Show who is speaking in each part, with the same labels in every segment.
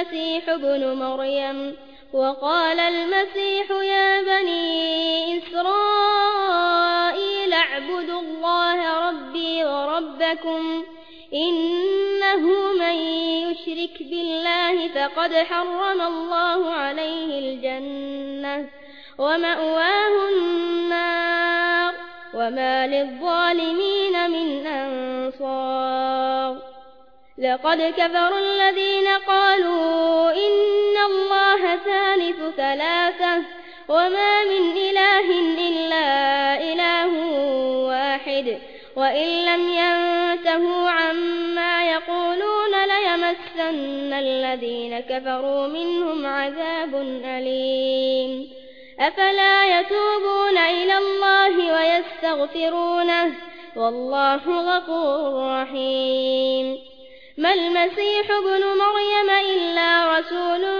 Speaker 1: المسيح ابن مريم وقال المسيح يا بني إسرائيل اعبدوا الله ربي وربكم إنه من يشرك بالله فقد حرم الله عليه الجنة ومأواه النار وما للظالمين من أنصار. لقد كفر الذين ثلاثة وما من إله إلا إله واحد. وإن لم ينتهوا عما يقولون ليمسن الذين كفروا منهم عذاب أليم. أفلا يتوبون إلى الله ويستغفرونه؟ والله غفور رحيم. ما المسيح ابن مريم إلا رسول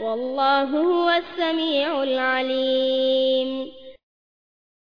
Speaker 1: والله هو السميع العليم.